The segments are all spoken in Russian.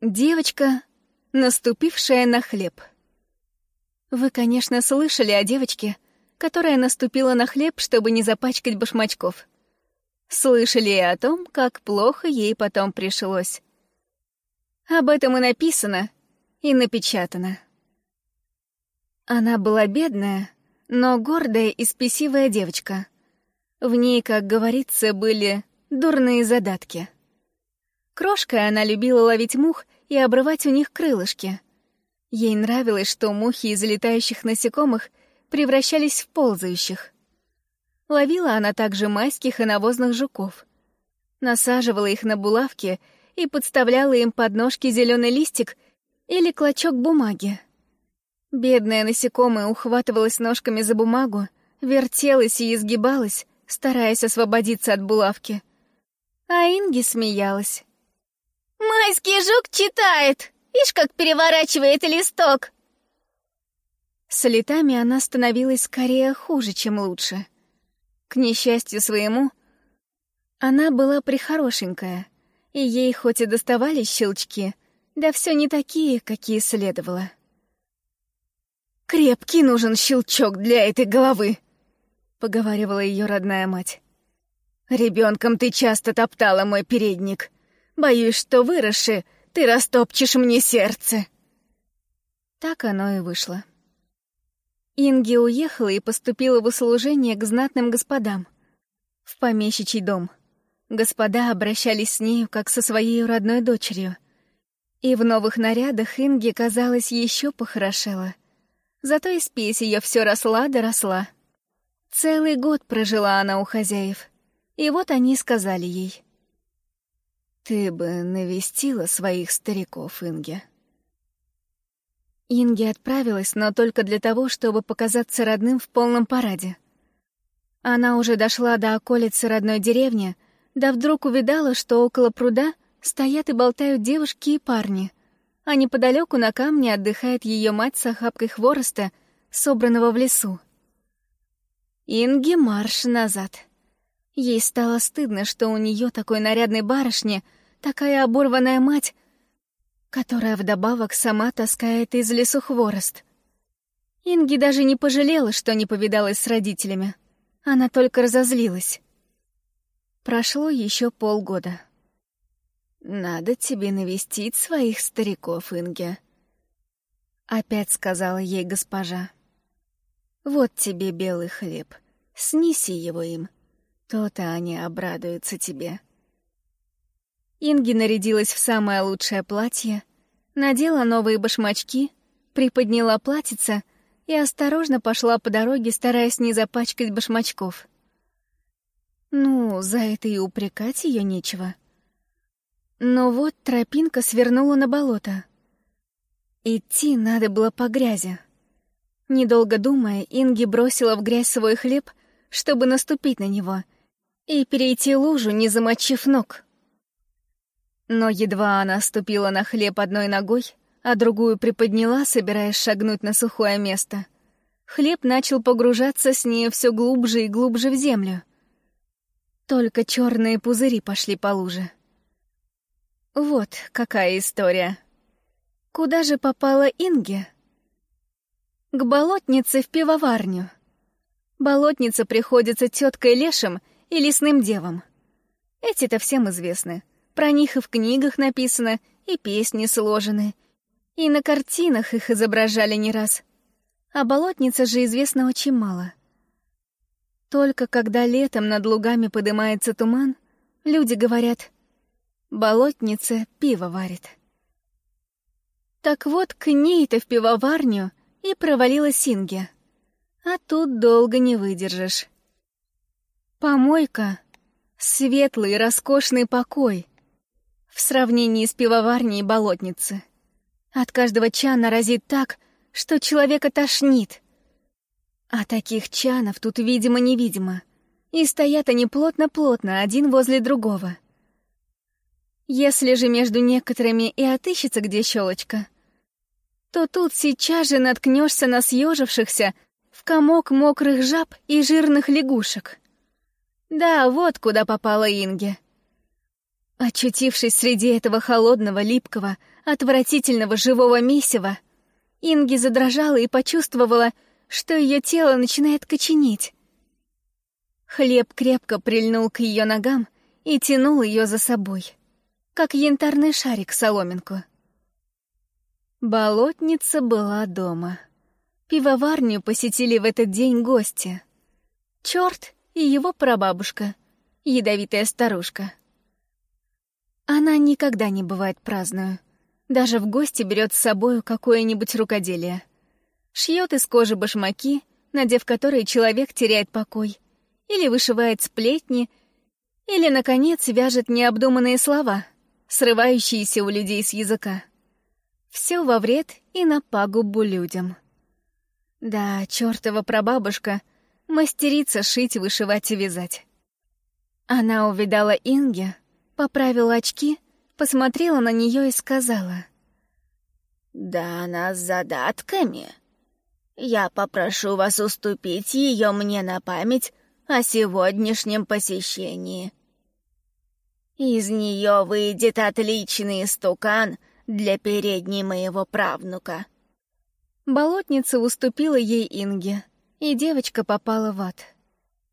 Девочка, наступившая на хлеб. Вы, конечно, слышали о девочке, которая наступила на хлеб, чтобы не запачкать башмачков. Слышали и о том, как плохо ей потом пришлось. Об этом и написано, и напечатано. Она была бедная, но гордая и спесивая девочка. В ней, как говорится, были дурные задатки. Крошкой она любила ловить мух и обрывать у них крылышки. Ей нравилось, что мухи из летающих насекомых превращались в ползающих. Ловила она также майских и навозных жуков. Насаживала их на булавки и подставляла им под ножки зеленый листик или клочок бумаги. Бедная насекомая ухватывалась ножками за бумагу, вертелась и изгибалась, стараясь освободиться от булавки. А Инги смеялась. «Майский жук читает! Ишь, как переворачивает листок!» С летами она становилась скорее хуже, чем лучше. К несчастью своему, она была прихорошенькая, и ей хоть и доставались щелчки, да все не такие, какие следовало. «Крепкий нужен щелчок для этой головы», — поговаривала ее родная мать. «Ребенком ты часто топтала мой передник. Боюсь, что выросши, ты растопчешь мне сердце». Так оно и вышло. Инги уехала и поступила в услужение к знатным господам. В помещичий дом. Господа обращались с нею, как со своей родной дочерью. И в новых нарядах Инги, казалось, еще похорошела — Зато и спесь ее все росла да росла. Целый год прожила она у хозяев. И вот они сказали ей. «Ты бы навестила своих стариков, Инге». Инге отправилась, но только для того, чтобы показаться родным в полном параде. Она уже дошла до околицы родной деревни, да вдруг увидала, что около пруда стоят и болтают девушки и парни а неподалеку на камне отдыхает ее мать с охапкой хвороста, собранного в лесу. Инги марш назад. Ей стало стыдно, что у нее такой нарядной барышни, такая оборванная мать, которая вдобавок сама таскает из лесу хворост. Инги даже не пожалела, что не повидалась с родителями. Она только разозлилась. Прошло еще полгода. «Надо тебе навестить своих стариков, Инге», — опять сказала ей госпожа. «Вот тебе белый хлеб, снеси его им, то-то они обрадуются тебе». Инги нарядилась в самое лучшее платье, надела новые башмачки, приподняла платьице и осторожно пошла по дороге, стараясь не запачкать башмачков. Ну, за это и упрекать ее нечего — но вот тропинка свернула на болото. Идти надо было по грязи. Недолго думая, Инги бросила в грязь свой хлеб, чтобы наступить на него, и перейти лужу, не замочив ног. Но едва она ступила на хлеб одной ногой, а другую приподняла, собираясь шагнуть на сухое место, хлеб начал погружаться с ней все глубже и глубже в землю. Только черные пузыри пошли по луже. Вот какая история. Куда же попала Инге? К болотнице в пивоварню. Болотница приходится теткой лешим и лесным девам. Эти-то всем известны. Про них и в книгах написано, и песни сложены. И на картинах их изображали не раз. А болотница же известна очень мало. Только когда летом над лугами поднимается туман, люди говорят — Болотница пиво варит. Так вот, к ней-то в пивоварню и провалилась Инге. А тут долго не выдержишь. Помойка — светлый, роскошный покой в сравнении с пивоварней болотницы. От каждого чана разит так, что человека тошнит. А таких чанов тут видимо-невидимо. И стоят они плотно-плотно, один возле другого — если же между некоторыми и отыщется где щелочка, то тут сейчас же наткнешься на съежившихся в комок мокрых жаб и жирных лягушек. Да, вот куда попала Инге. Очутившись среди этого холодного, липкого, отвратительного живого месива, Инги задрожала и почувствовала, что ее тело начинает коченеть. Хлеб крепко прильнул к ее ногам и тянул ее за собой, как янтарный шарик соломинку. Болотница была дома. Пивоварню посетили в этот день гости. Черт и его прабабушка, ядовитая старушка. Она никогда не бывает праздную. Даже в гости берет с собою какое-нибудь рукоделие. Шьет из кожи башмаки, надев которые человек теряет покой, или вышивает сплетни, или, наконец, вяжет необдуманные слова, срывающиеся у людей с языка. Все во вред и на пагубу людям. Да, чертова прабабушка мастерица шить, вышивать и вязать. Она увидала Инге, поправила очки, посмотрела на нее и сказала. «Да она с задатками. Я попрошу вас уступить ее мне на память о сегодняшнем посещении. Из нее выйдет отличный стукан для передней моего правнука». Болотница уступила ей Инге, и девочка попала в ад.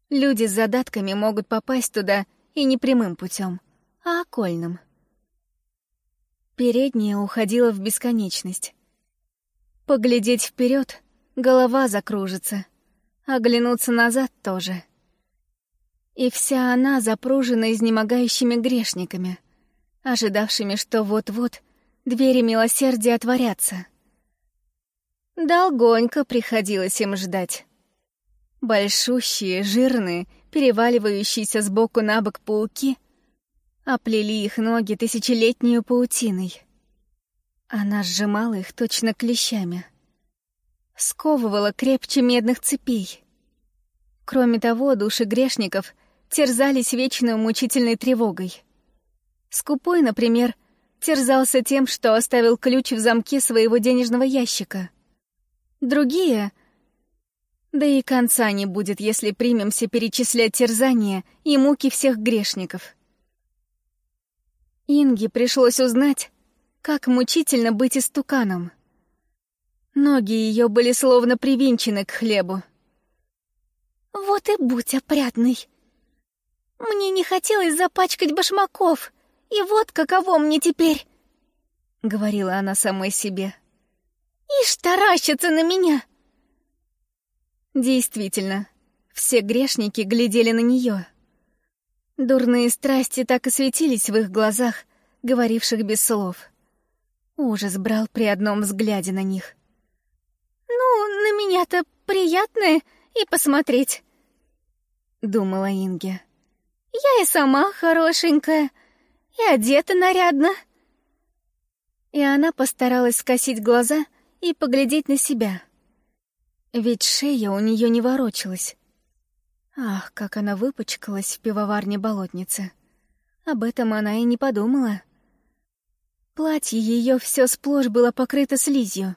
Люди с задатками могут попасть туда и не прямым путем, а окольным. Передняя уходила в бесконечность. Поглядеть вперед, голова закружится, оглянуться назад тоже. И вся она запружена изнемогающими грешниками, ожидавшими, что вот-вот двери милосердия отворятся. Долгонько приходилось им ждать. Большущие, жирные, переваливающиеся сбоку на бок пауки оплели их ноги тысячелетнюю паутиной. Она сжимала их точно клещами. Сковывала крепче медных цепей. Кроме того, души грешников терзались вечной мучительной тревогой. Скупой, например, терзался тем, что оставил ключ в замке своего денежного ящика. Другие... Да и конца не будет, если примемся перечислять терзания и муки всех грешников. Инге пришлось узнать, как мучительно быть истуканом. Ноги ее были словно привинчены к хлебу. «Вот и будь опрятный. Мне не хотелось запачкать башмаков, и вот каково мне теперь!» — говорила она самой себе. «Ишь, таращится на меня!» Действительно, все грешники глядели на нее. Дурные страсти так и светились в их глазах, говоривших без слов. Ужас брал при одном взгляде на них. «Ну, на меня-то приятно и посмотреть», — думала Инге. «Я и сама хорошенькая, и одета нарядно». И она постаралась скосить глаза и поглядеть на себя. Ведь шея у нее не ворочалась. Ах, как она выпачкалась в пивоварне болотницы. Об этом она и не подумала. Платье ее все сплошь было покрыто слизью.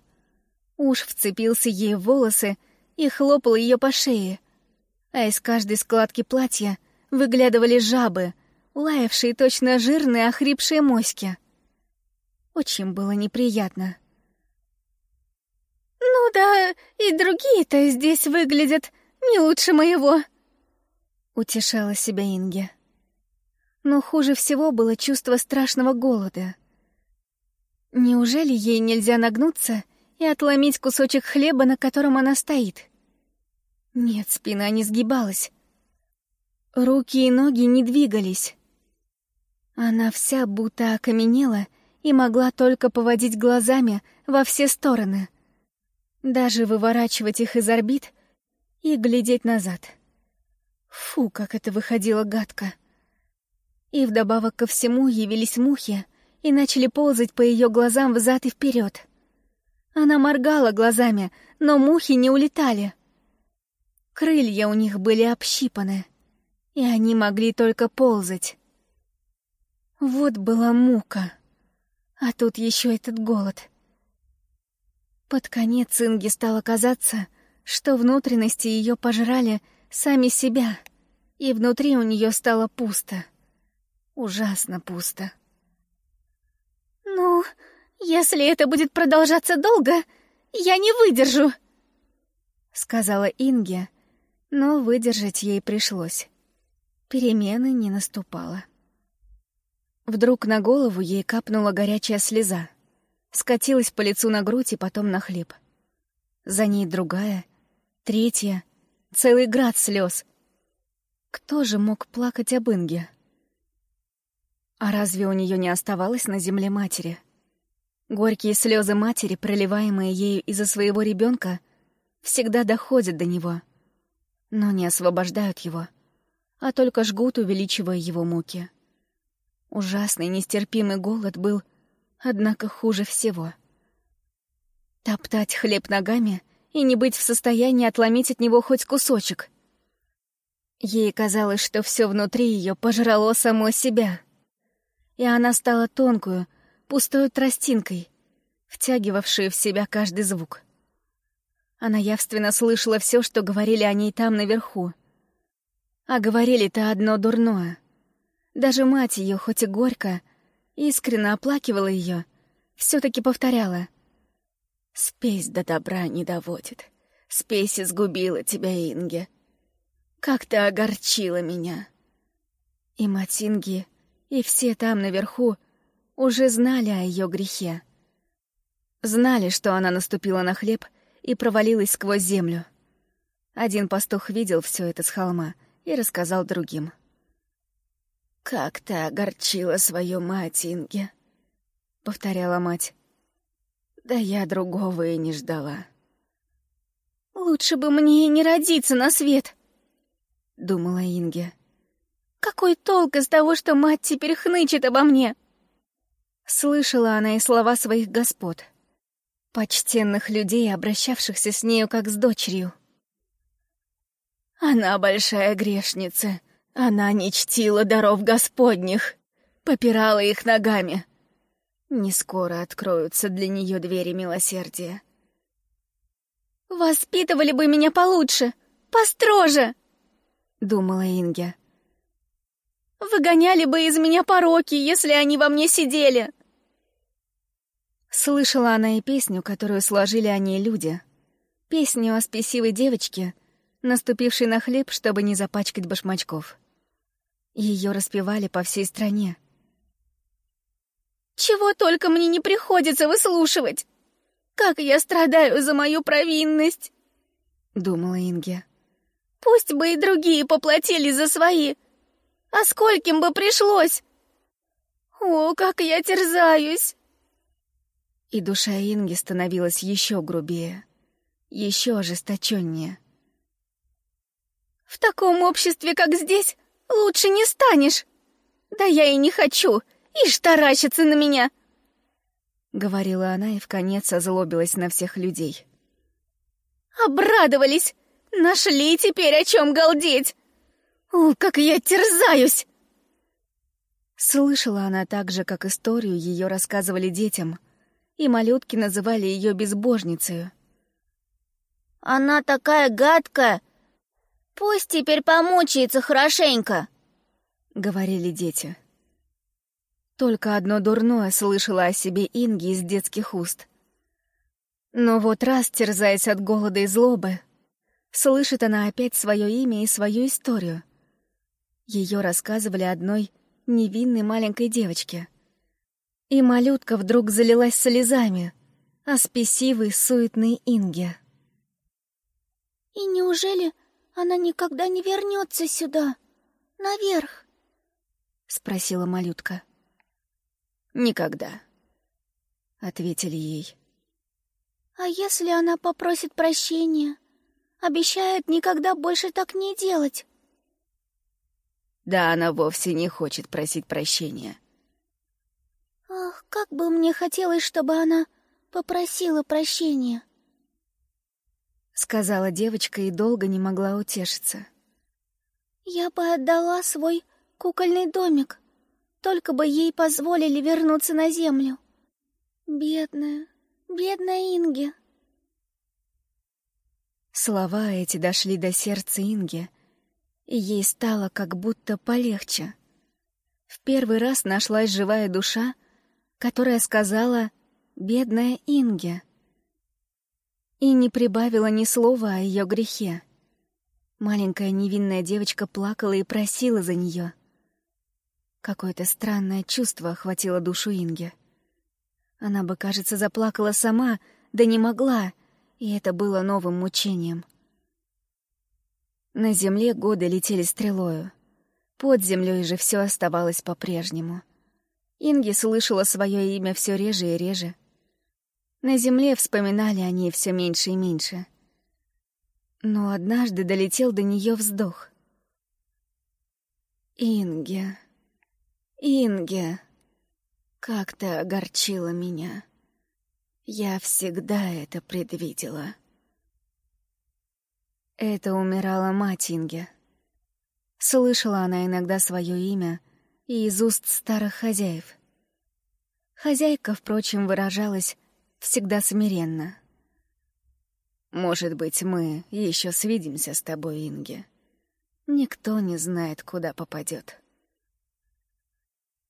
Уж вцепился ей в волосы и хлопал ее по шее. А из каждой складки платья выглядывали жабы, лаявшие точно жирные охрипшие моськи. Очень было неприятно. «Ну да, и другие-то здесь выглядят не лучше моего», утешала себя Инге. Но хуже всего было чувство страшного голода. Неужели ей нельзя нагнуться и отломить кусочек хлеба, на котором она стоит? Нет, спина не сгибалась. Руки и ноги не двигались. Она вся будто окаменела и могла только поводить глазами во все стороны, даже выворачивать их из орбит и глядеть назад. Фу, как это выходило гадко. И вдобавок ко всему явились мухи и начали ползать по ее глазам взад и вперед. Она моргала глазами, но мухи не улетали. Крылья у них были общипаны, и они могли только ползать. Вот была мука. А тут еще этот голод. Под конец Инге стало казаться, что внутренности ее пожрали сами себя, и внутри у нее стало пусто. Ужасно пусто. «Ну, если это будет продолжаться долго, я не выдержу», — сказала Инге, но выдержать ей пришлось. Перемены не наступало. Вдруг на голову ей капнула горячая слеза, скатилась по лицу на грудь и потом на хлеб. За ней другая, третья, целый град слез. Кто же мог плакать об Инге? А разве у нее не оставалось на земле матери? Горькие слезы матери, проливаемые ею из-за своего ребенка, всегда доходят до него, но не освобождают его, а только жгут, увеличивая его муки. Ужасный, нестерпимый голод был, однако, хуже всего. Топтать хлеб ногами и не быть в состоянии отломить от него хоть кусочек. Ей казалось, что все внутри ее пожрало само себя. И она стала тонкую, пустой тростинкой, втягивавшей в себя каждый звук. Она явственно слышала все, что говорили о ней там наверху. А говорили-то одно дурное — даже мать ее, хоть и горько, искренне оплакивала ее, все-таки повторяла. «Спесь до добра не доводит. Спесь изгубила тебя, Инге. Как ты огорчила меня!» И мать Инги, и все там наверху уже знали о ее грехе. Знали, что она наступила на хлеб и провалилась сквозь землю. Один пастух видел все это с холма и рассказал другим — «Как ты огорчила свою мать, Инге!» — повторяла мать. «Да я другого и не ждала». «Лучше бы мне и не родиться на свет!» — думала Инге. «Какой толк из того, что мать теперь хнычет обо мне?» Слышала она и слова своих господ, почтенных людей, обращавшихся с нею как с дочерью. «Она большая грешница», она не чтила даров Господних, попирала их ногами. Не скоро откроются для нее двери милосердия. «Воспитывали бы меня получше, построже!» — думала Инге. «Выгоняли бы из меня пороки, если они во мне сидели!» Слышала она и песню, которую сложили о ней люди. Песню о спесивой девочке, наступившей на хлеб, чтобы не запачкать башмачков. Ее распевали по всей стране. «Чего только мне не приходится выслушивать! Как я страдаю за мою провинность!» — думала Инге. «Пусть бы и другие поплатились за свои, а скольким бы пришлось! О, как я терзаюсь!» И душа Инги становилась еще грубее, еще ожесточеннее. «В таком обществе, как здесь, Лучше не станешь. Да я и не хочу. Ишь, таращится на меня. Говорила она и в конец озлобилась на всех людей. Обрадовались. Нашли теперь о чем галдеть. О, как я терзаюсь. Слышала она так же, как историю ее рассказывали детям, и малютки называли ее безбожницей. «Она такая гадкая, Пусть теперь помучается хорошенько, — говорили дети. Только одно дурное слышала о себе Инги из детских уст. Но вот раз, терзаясь от голода и злобы, слышит она опять свое имя и свою историю. Ее рассказывали одной невинной маленькой девочке. И малютка вдруг залилась слезами, а спесивой, суетной Инге. «И неужели она никогда не вернется сюда, наверх? Спросила малютка. Никогда, ответили ей. А если она попросит прощения? Обещает никогда больше так не делать. Да она вовсе не хочет просить прощения. Ах, как бы мне хотелось, чтобы она попросила прощения сказала девочка и долго не могла утешиться. Я бы отдала свой кукольный домик, только бы ей позволили вернуться на землю. Бедная, бедная Инге. Слова эти дошли до сердца Инги, и ей стало как будто полегче. В первый раз нашлась живая душа, которая сказала «бедная Инге» и не прибавила ни слова о ее грехе. Маленькая невинная девочка плакала и просила за нее. Какое-то странное чувство охватило душу Инги. Она бы, кажется, заплакала сама, да не могла, и это было новым мучением. На земле годы летели стрелою. Под землей же все оставалось по-прежнему. Инги слышала свое имя все реже и реже. На земле вспоминали о ней все меньше и меньше. Но однажды долетел до нее вздох. «Инге, Инге, как ты огорчила меня!» Я всегда это предвидела. Это умирала мать Инге. Слышала она иногда свое имя и из уст старых хозяев. Хозяйка, впрочем, выражалась всегда смиренно. «Может быть, мы еще свидимся с тобой, Инге. Никто не знает, куда попадет.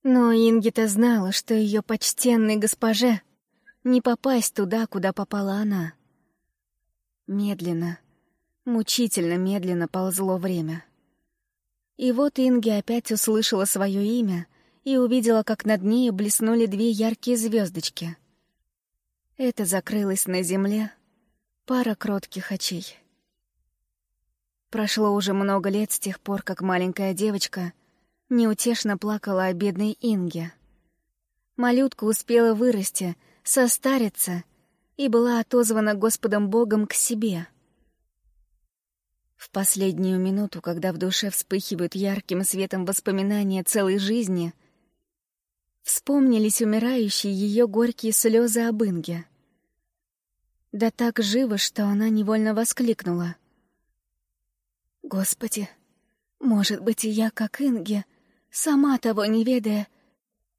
Но Инги-то знала, что ее почтенной госпоже не попасть туда, куда попала она. Медленно, мучительно медленно ползло время. И вот Инги опять услышала свое имя и увидела, как над ней блеснули две яркие звездочки. Это закрылось на земле пара кротких очей. Прошло уже много лет с тех пор, как маленькая девочка неутешно плакала о бедной Инге. Малютка успела вырасти — состариться и была отозвана Господом Богом к себе. В последнюю минуту, когда в душе вспыхивают ярким светом воспоминания целой жизни, вспомнились умирающие ее горькие слезы об Инге. Да так живо, что она невольно воскликнула. «Господи, может быть, и я, как Инге, сама того не ведая,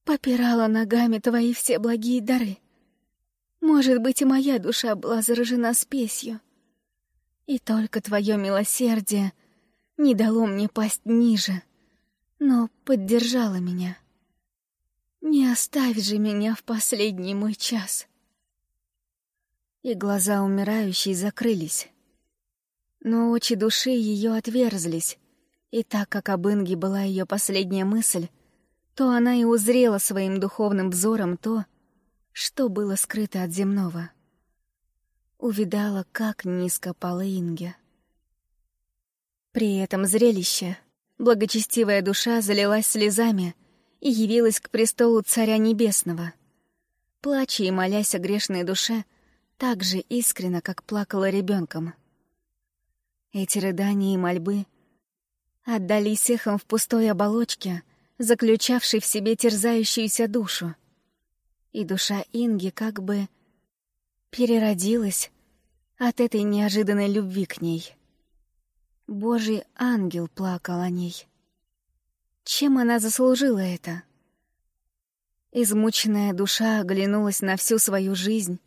попирала ногами Твои все благие дары?» Может быть, и моя душа была заражена спесью. И только твое милосердие не дало мне пасть ниже, но поддержало меня. Не оставь же меня в последний мой час. И глаза умирающей закрылись. Но очи души ее отверзлись, и так как об Инге была ее последняя мысль, то она и узрела своим духовным взором то, что было скрыто от земного. Увидала, как низко пала Инге. При этом зрелище благочестивая душа залилась слезами и явилась к престолу Царя Небесного. Плача и молясь о грешной душе, так же искренно, как плакала ребенком. Эти рыдания и мольбы отдались эхом в пустой оболочке, заключавшей в себе терзающуюся душу — и душа Инги как бы переродилась от этой неожиданной любви к ней. Божий ангел плакал о ней. Чем она заслужила это? Измученная душа оглянулась на всю свою жизнь,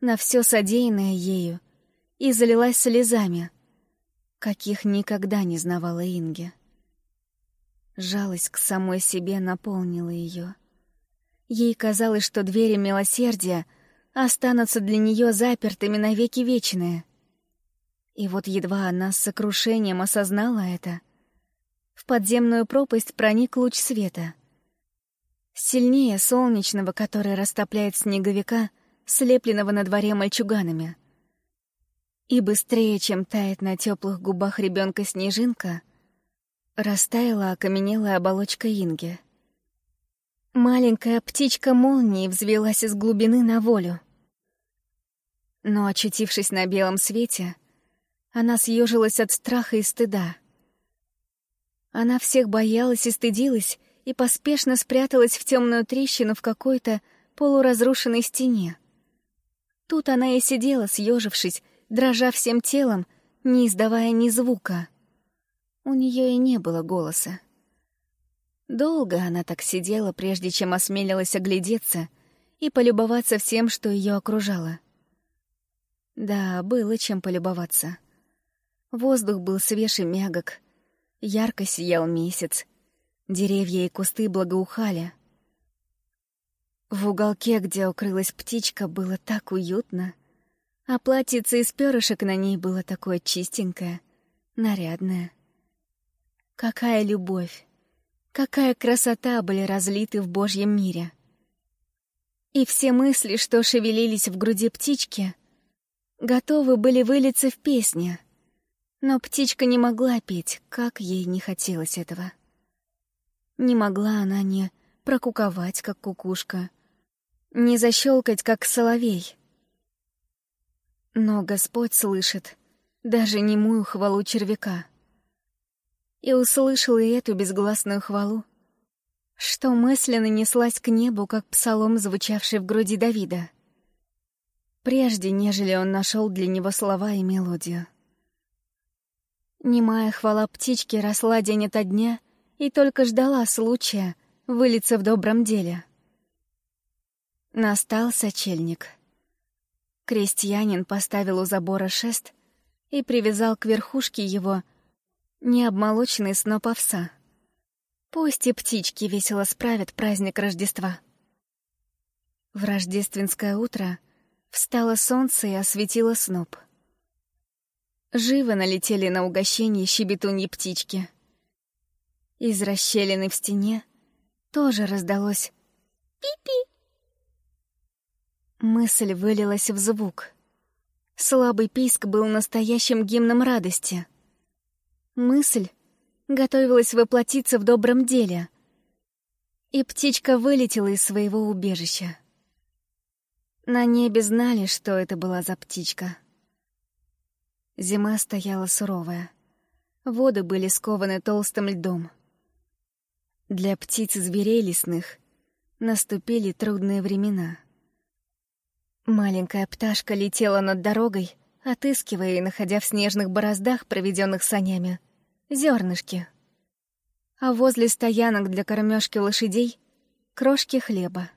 на все содеянное ею, и залилась слезами, каких никогда не знавала Инге. Жалость к самой себе наполнила ее. Ей казалось, что двери милосердия останутся для нее запертыми навеки вечные. И вот едва она с сокрушением осознала это, в подземную пропасть проник луч света. Сильнее солнечного, который растопляет снеговика, слепленного на дворе мальчуганами. И быстрее, чем тает на теплых губах ребенка снежинка, растаяла окаменелая оболочка Инги — Маленькая птичка молнии взвелась из глубины на волю. Но, очутившись на белом свете, она съежилась от страха и стыда. Она всех боялась и стыдилась, и поспешно спряталась в темную трещину в какой-то полуразрушенной стене. Тут она и сидела, съежившись, дрожа всем телом, не издавая ни звука. У нее и не было голоса. Долго она так сидела, прежде чем осмелилась оглядеться и полюбоваться всем, что ее окружало. Да, было чем полюбоваться. Воздух был свеж и мягок. Ярко сиял месяц. Деревья и кусты благоухали. В уголке, где укрылась птичка, было так уютно, а платьице из перышек на ней было такое чистенькое, нарядное. Какая любовь, какая красота были разлиты в Божьем мире. И все мысли, что шевелились в груди птички, готовы были вылиться в песни. Но птичка не могла петь, как ей не хотелось этого. Не могла она не прокуковать, как кукушка, не защелкать, как соловей. Но Господь слышит даже немую хвалу червяка. И услышал и эту безгласную хвалу, что мысленно неслась к небу, как псалом, звучавший в груди Давида, прежде нежели он нашел для него слова и мелодию. Немая хвала птички росла день ото дня и только ждала случая вылиться в добром деле. Настал сочельник. Крестьянин поставил у забора шест и привязал к верхушке его необмолоченный сноп овса. Пусть и птички весело справят праздник Рождества. В рождественское утро встало солнце и осветило сноп. Живо налетели на угощение щебетуньи птички — из расщелины в стене тоже раздалось «пи-пи». Мысль вылилась в звук. Слабый писк был настоящим гимном радости. Мысль готовилась воплотиться в добром деле. И птичка вылетела из своего убежища. На небе знали, что это была за птичка. Зима стояла суровая. Воды были скованы толстым льдом. Для птиц и зверей лесных наступили трудные времена. Маленькая пташка летела над дорогой, отыскивая и находя в снежных бороздах, проведенных санями, зернышки. А возле стоянок для кормежки лошадей — крошки хлеба.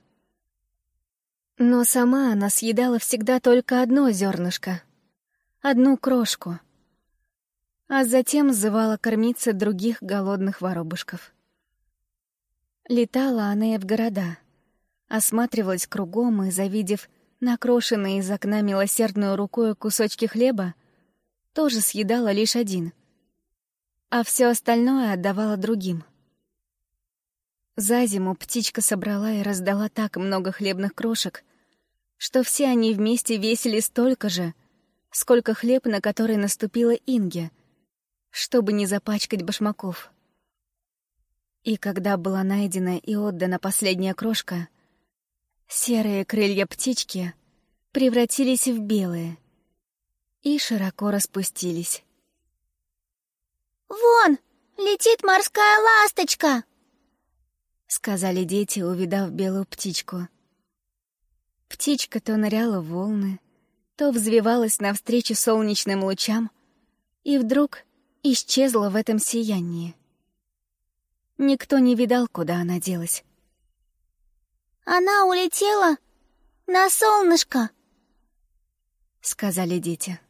Но сама она съедала всегда только одно зернышко, одну крошку, а затем зывала кормиться других голодных воробушков. Летала она и в города, осматривалась кругом и, завидев накрошенные из окна милосердную рукой кусочки хлеба, тоже съедала лишь один, а все остальное отдавала другим. За зиму птичка собрала и раздала так много хлебных крошек, что все они вместе весили столько же, сколько хлеб, на который наступила Инге, чтобы не запачкать башмаков. И когда была найдена и отдана последняя крошка, серые крылья птички превратились в белые и широко распустились. «Вон, летит морская ласточка!» — сказали дети, увидав белую птичку. Птичка то ныряла в волны, то взвивалась навстречу солнечным лучам и вдруг исчезла в этом сиянии. Никто не видал, куда она делась. «Она улетела на солнышко», — сказали дети.